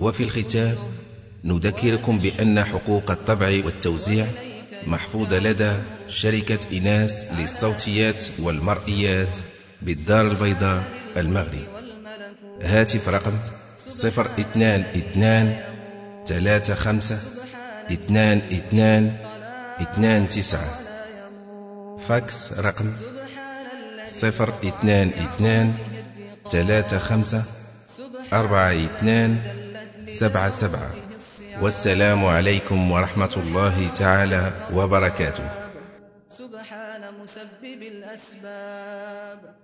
وفي الختام نذكركم بأن حقوق الطبع والتوزيع محفوظة لدى شركة إناس للصوتيات والمرئيات بالدار البيضاء المغرب هاتف رقم صفر اثنان اثنان ثلاثة خمسة اثنان اثنان اثنان تسعة. فاكس رقم صفر اثنان اثنان ثلاثة خمسة أربعة اثنان سبعة سبعة. والسلام عليكم ورحمة الله تعالى وبركاته. سبحان مسبب الأسباب.